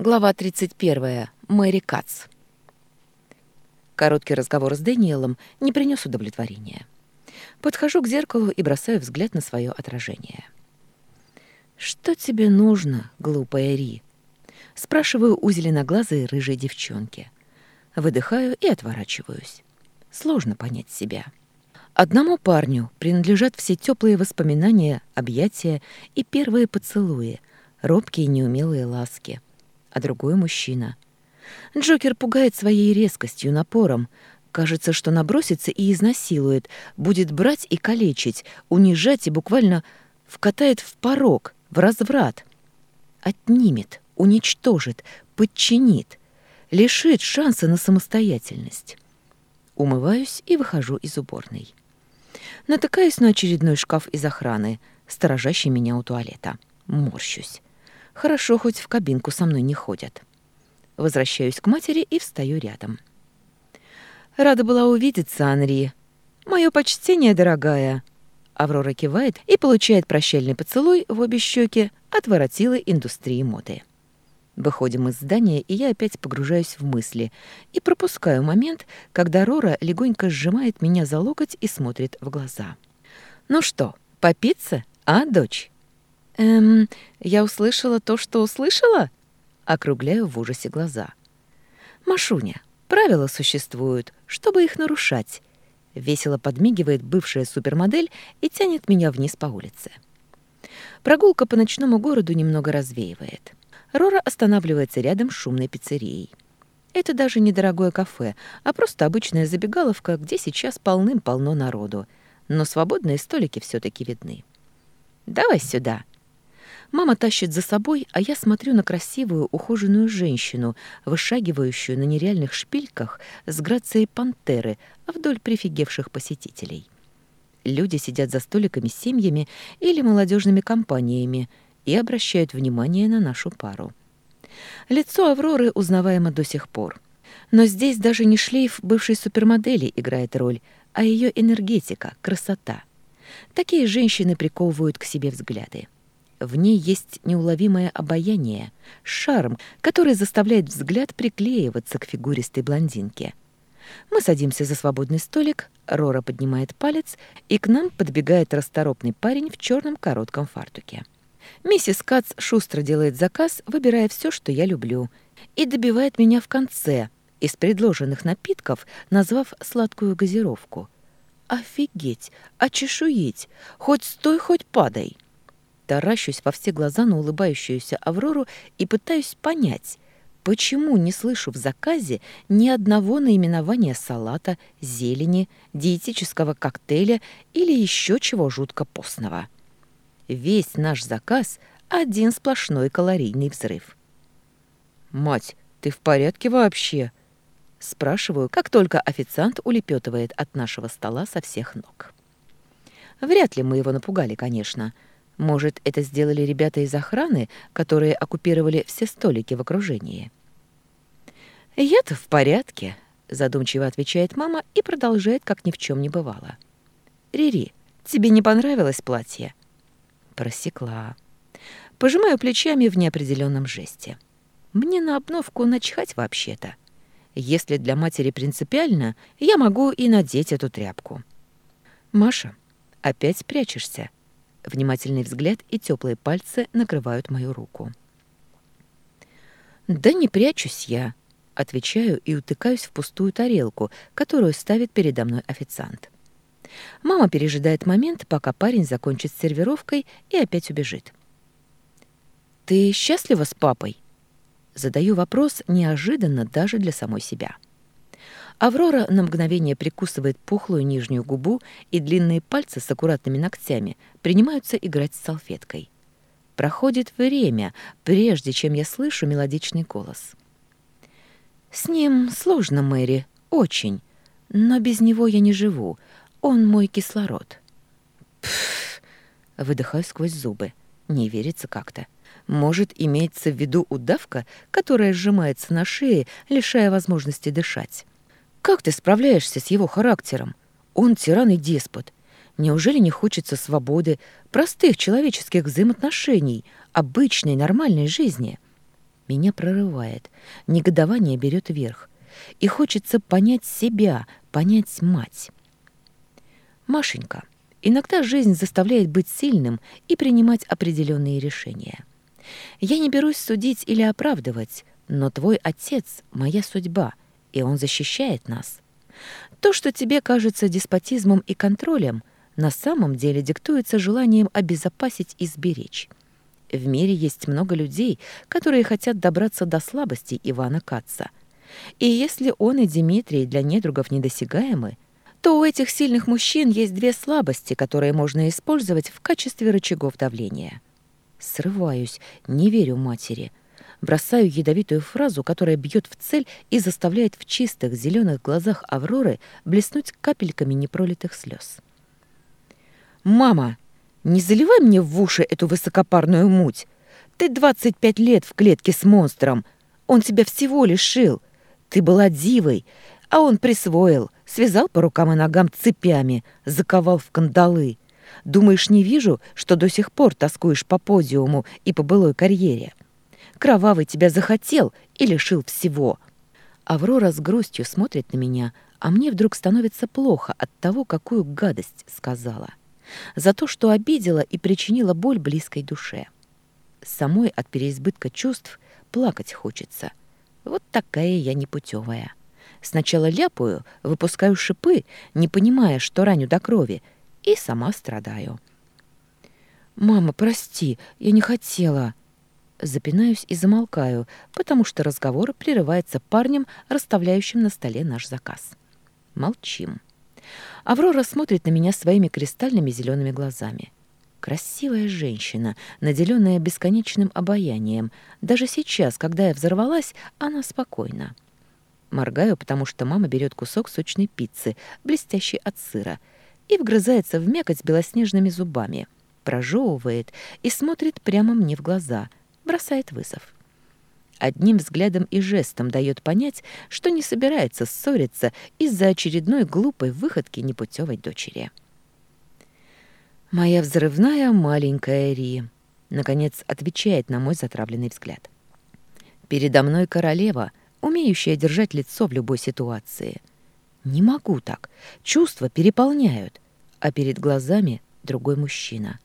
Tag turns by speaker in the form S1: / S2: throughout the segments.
S1: Глава 31. Мэри Кац. Короткий разговор с Дэниелом не принес удовлетворения. Подхожу к зеркалу и бросаю взгляд на свое отражение. «Что тебе нужно, глупая Ри?» Спрашиваю у зеленоглазой рыжей девчонки. Выдыхаю и отворачиваюсь. Сложно понять себя. Одному парню принадлежат все теплые воспоминания, объятия и первые поцелуи, робкие неумелые ласки — а другой мужчина. Джокер пугает своей резкостью, напором. Кажется, что набросится и изнасилует, будет брать и калечить, унижать и буквально вкатает в порог, в разврат. Отнимет, уничтожит, подчинит, лишит шанса на самостоятельность. Умываюсь и выхожу из уборной. Натыкаюсь на очередной шкаф из охраны, сторожащий меня у туалета. Морщусь. Хорошо, хоть в кабинку со мной не ходят. Возвращаюсь к матери и встаю рядом. Рада была увидеться, Анри. Мое почтение, дорогая. Аврора кивает и получает прощальный поцелуй в обе щеки от воротила индустрии моды. Выходим из здания, и я опять погружаюсь в мысли и пропускаю момент, когда Рора легонько сжимает меня за локоть и смотрит в глаза. «Ну что, попиться, а, дочь?» «Эм, я услышала то, что услышала?» Округляю в ужасе глаза. «Машуня, правила существуют, чтобы их нарушать». Весело подмигивает бывшая супермодель и тянет меня вниз по улице. Прогулка по ночному городу немного развеивает. Рора останавливается рядом с шумной пиццерией. Это даже недорогое кафе, а просто обычная забегаловка, где сейчас полным-полно народу. Но свободные столики все таки видны. «Давай сюда», Мама тащит за собой, а я смотрю на красивую, ухоженную женщину, вышагивающую на нереальных шпильках с грацией пантеры вдоль прифигевших посетителей. Люди сидят за столиками с семьями или молодежными компаниями и обращают внимание на нашу пару. Лицо Авроры узнаваемо до сих пор. Но здесь даже не шлейф бывшей супермодели играет роль, а ее энергетика, красота. Такие женщины приковывают к себе взгляды. В ней есть неуловимое обаяние, шарм, который заставляет взгляд приклеиваться к фигуристой блондинке. Мы садимся за свободный столик, Рора поднимает палец, и к нам подбегает расторопный парень в черном коротком фартуке. Миссис Кац шустро делает заказ, выбирая все, что я люблю, и добивает меня в конце, из предложенных напитков, назвав сладкую газировку. «Офигеть! Очешуить! Хоть стой, хоть падай!» таращусь во все глаза на улыбающуюся Аврору и пытаюсь понять, почему не слышу в заказе ни одного наименования салата, зелени, диетического коктейля или еще чего жутко постного. Весь наш заказ — один сплошной калорийный взрыв. «Мать, ты в порядке вообще?» Спрашиваю, как только официант улепетывает от нашего стола со всех ног. Вряд ли мы его напугали, конечно, — может, это сделали ребята из охраны, которые оккупировали все столики в окружении? «Я-то в порядке», — задумчиво отвечает мама и продолжает, как ни в чем не бывало. «Рири, тебе не понравилось платье?» Просекла. Пожимаю плечами в неопределенном жесте. «Мне на обновку начхать вообще-то. Если для матери принципиально, я могу и надеть эту тряпку». «Маша, опять прячешься?» Внимательный взгляд и теплые пальцы накрывают мою руку. «Да не прячусь я», — отвечаю и утыкаюсь в пустую тарелку, которую ставит передо мной официант. Мама пережидает момент, пока парень закончит сервировкой и опять убежит. «Ты счастлива с папой?» Задаю вопрос неожиданно даже для самой себя. Аврора на мгновение прикусывает пухлую нижнюю губу, и длинные пальцы с аккуратными ногтями принимаются играть с салфеткой. Проходит время, прежде чем я слышу мелодичный голос. «С ним сложно, Мэри, очень. Но без него я не живу. Он мой кислород». «Пф!» — выдыхаю сквозь зубы. Не верится как-то. Может, имеется в виду удавка, которая сжимается на шее, лишая возможности дышать как ты справляешься с его характером? Он тиран и деспот. Неужели не хочется свободы, простых человеческих взаимоотношений, обычной нормальной жизни? Меня прорывает. Негодование берет верх. И хочется понять себя, понять мать. Машенька, иногда жизнь заставляет быть сильным и принимать определенные решения. Я не берусь судить или оправдывать, но твой отец — моя судьба — и он защищает нас. То, что тебе кажется деспотизмом и контролем, на самом деле диктуется желанием обезопасить и сберечь. В мире есть много людей, которые хотят добраться до слабостей Ивана Каца. И если он и Дмитрий для недругов недосягаемы, то у этих сильных мужчин есть две слабости, которые можно использовать в качестве рычагов давления. Срываюсь, не верю матери — бросаю ядовитую фразу, которая бьет в цель и заставляет в чистых зеленых глазах Авроры блеснуть капельками непролитых слез. «Мама, не заливай мне в уши эту высокопарную муть! Ты 25 лет в клетке с монстром! Он тебя всего лишил! Ты была дивой, а он присвоил, связал по рукам и ногам цепями, заковал в кандалы. Думаешь, не вижу, что до сих пор тоскуешь по подиуму и по былой карьере?» Кровавый тебя захотел и лишил всего. Аврора с грустью смотрит на меня, а мне вдруг становится плохо от того, какую гадость сказала. За то, что обидела и причинила боль близкой душе. Самой от переизбытка чувств плакать хочется. Вот такая я непутевая. Сначала ляпаю, выпускаю шипы, не понимая, что раню до крови, и сама страдаю. «Мама, прости, я не хотела», Запинаюсь и замолкаю, потому что разговор прерывается парнем, расставляющим на столе наш заказ. Молчим. Аврора смотрит на меня своими кристальными зелеными глазами. Красивая женщина, наделенная бесконечным обаянием. Даже сейчас, когда я взорвалась, она спокойна. Моргаю, потому что мама берет кусок сочной пиццы, блестящей от сыра, и вгрызается в мякоть белоснежными зубами. Прожевывает и смотрит прямо мне в глаза — бросает вызов. Одним взглядом и жестом дает понять, что не собирается ссориться из-за очередной глупой выходки непутевой дочери. «Моя взрывная маленькая Ри», — наконец отвечает на мой затравленный взгляд. «Передо мной королева, умеющая держать лицо в любой ситуации. Не могу так. Чувства переполняют, а перед глазами другой мужчина.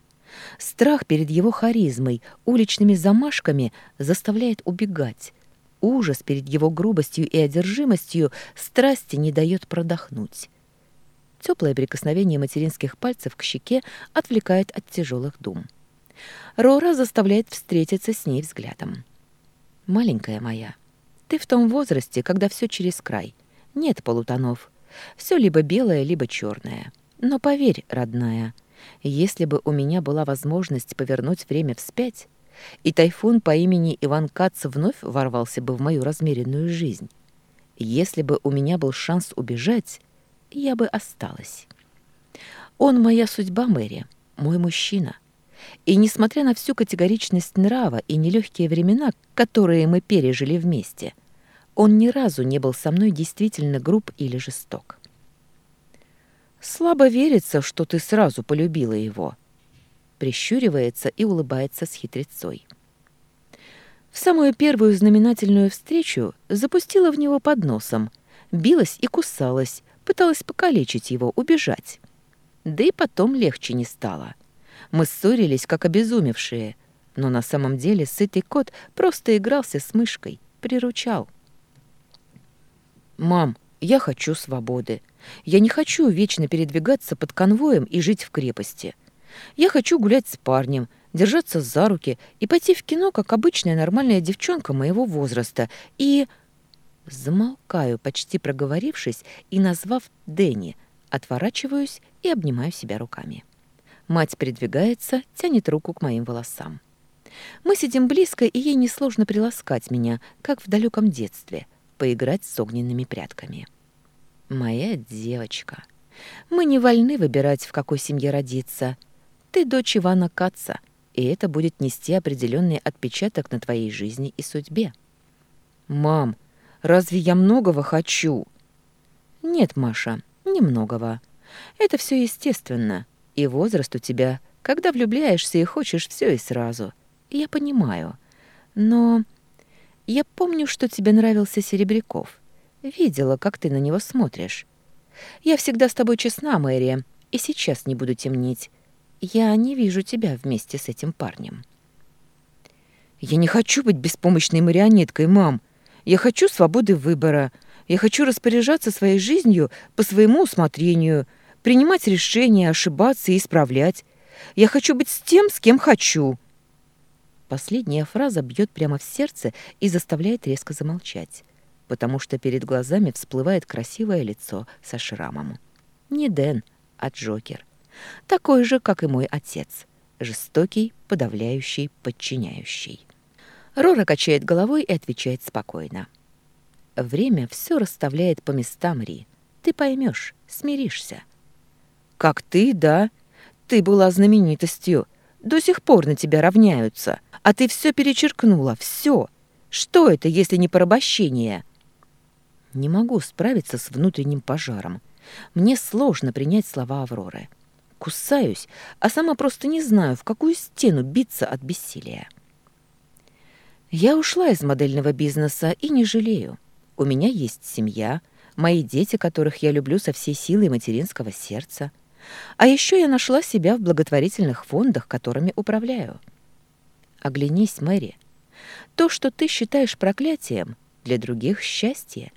S1: Страх перед его харизмой, уличными замашками заставляет убегать. Ужас перед его грубостью и одержимостью страсти не дает продохнуть. Теплое прикосновение материнских пальцев к щеке отвлекает от тяжелых дум. Рора заставляет встретиться с ней взглядом. «Маленькая моя, ты в том возрасте, когда все через край. Нет полутонов. Все либо белое, либо черное. Но поверь, родная, — если бы у меня была возможность повернуть время вспять, и тайфун по имени Иван Кац вновь ворвался бы в мою размеренную жизнь. Если бы у меня был шанс убежать, я бы осталась. Он моя судьба, Мэри, мой мужчина. И несмотря на всю категоричность нрава и нелегкие времена, которые мы пережили вместе, он ни разу не был со мной действительно груб или жесток. Слабо верится, что ты сразу полюбила его. Прищуривается и улыбается с хитрецой. В самую первую знаменательную встречу запустила в него под носом, билась и кусалась, пыталась покалечить его, убежать. Да и потом легче не стало. Мы ссорились, как обезумевшие, но на самом деле сытый кот просто игрался с мышкой, приручал. «Мам, я хочу свободы. Я не хочу вечно передвигаться под конвоем и жить в крепости. Я хочу гулять с парнем, держаться за руки и пойти в кино, как обычная нормальная девчонка моего возраста. И... Замолкаю, почти проговорившись и назвав Дэнни, отворачиваюсь и обнимаю себя руками. Мать передвигается, тянет руку к моим волосам. Мы сидим близко, и ей несложно приласкать меня, как в далеком детстве — поиграть с огненными прятками. «Моя девочка, мы не вольны выбирать, в какой семье родиться. Ты дочь Ивана Каца, и это будет нести определенный отпечаток на твоей жизни и судьбе». «Мам, разве я многого хочу?» «Нет, Маша, немногого. Это все естественно. И возраст у тебя, когда влюбляешься и хочешь все и сразу. Я понимаю. Но я помню, что тебе нравился Серебряков. Видела, как ты на него смотришь. Я всегда с тобой честна, Мэрия, и сейчас не буду темнить. Я не вижу тебя вместе с этим парнем. Я не хочу быть беспомощной марионеткой, мам. Я хочу свободы выбора. Я хочу распоряжаться своей жизнью по своему усмотрению, принимать решения, ошибаться и исправлять. Я хочу быть с тем, с кем хочу. Последняя фраза бьет прямо в сердце и заставляет резко замолчать, потому что перед глазами всплывает красивое лицо со шрамом. Не Дэн, а Джокер. Такой же, как и мой отец. Жестокий, подавляющий, подчиняющий. Рора качает головой и отвечает спокойно. «Время все расставляет по местам, Ри. Ты поймешь, смиришься». «Как ты, да? Ты была знаменитостью до сих пор на тебя равняются, а ты все перечеркнула, все. Что это, если не порабощение?» Не могу справиться с внутренним пожаром. Мне сложно принять слова Авроры. Кусаюсь, а сама просто не знаю, в какую стену биться от бессилия. Я ушла из модельного бизнеса и не жалею. У меня есть семья, мои дети, которых я люблю со всей силой материнского сердца — а еще я нашла себя в благотворительных фондах, которыми управляю. Оглянись, Мэри. То, что ты считаешь проклятием, для других — счастье.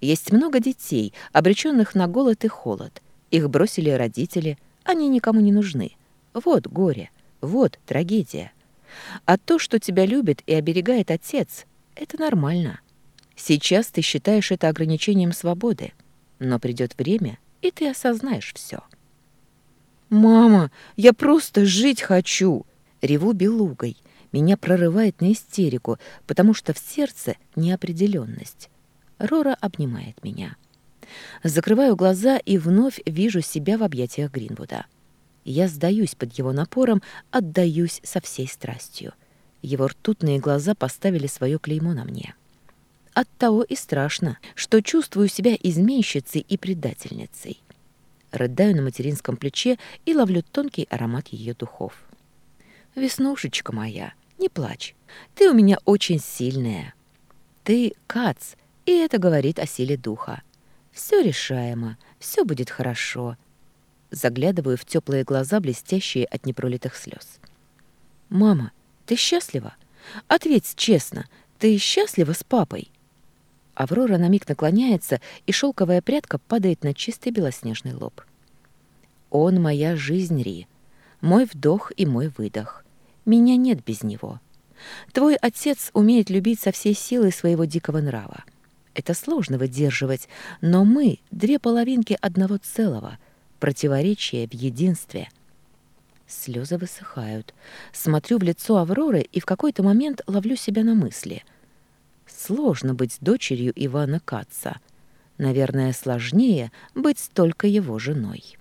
S1: Есть много детей, обреченных на голод и холод. Их бросили родители, они никому не нужны. Вот горе, вот трагедия. А то, что тебя любит и оберегает отец, это нормально. Сейчас ты считаешь это ограничением свободы, но придет время, и ты осознаешь все. «Мама, я просто жить хочу!» Реву белугой. Меня прорывает на истерику, потому что в сердце неопределенность. Рора обнимает меня. Закрываю глаза и вновь вижу себя в объятиях Гринвуда. Я сдаюсь под его напором, отдаюсь со всей страстью. Его ртутные глаза поставили свое клеймо на мне. Оттого и страшно, что чувствую себя изменщицей и предательницей рыдаю на материнском плече и ловлю тонкий аромат ее духов. «Веснушечка моя, не плачь. Ты у меня очень сильная. Ты кац, и это говорит о силе духа. Все решаемо, все будет хорошо». Заглядываю в теплые глаза, блестящие от непролитых слез. «Мама, ты счастлива? Ответь честно, ты счастлива с папой?» Аврора на миг наклоняется, и шелковая прядка падает на чистый белоснежный лоб. «Он моя жизнь, Ри. Мой вдох и мой выдох. Меня нет без него. Твой отец умеет любить со всей силой своего дикого нрава. Это сложно выдерживать, но мы — две половинки одного целого, противоречие в единстве». Слезы высыхают. Смотрю в лицо Авроры и в какой-то момент ловлю себя на мысли — Сложно быть дочерью Ивана Каца. Наверное, сложнее быть только его женой.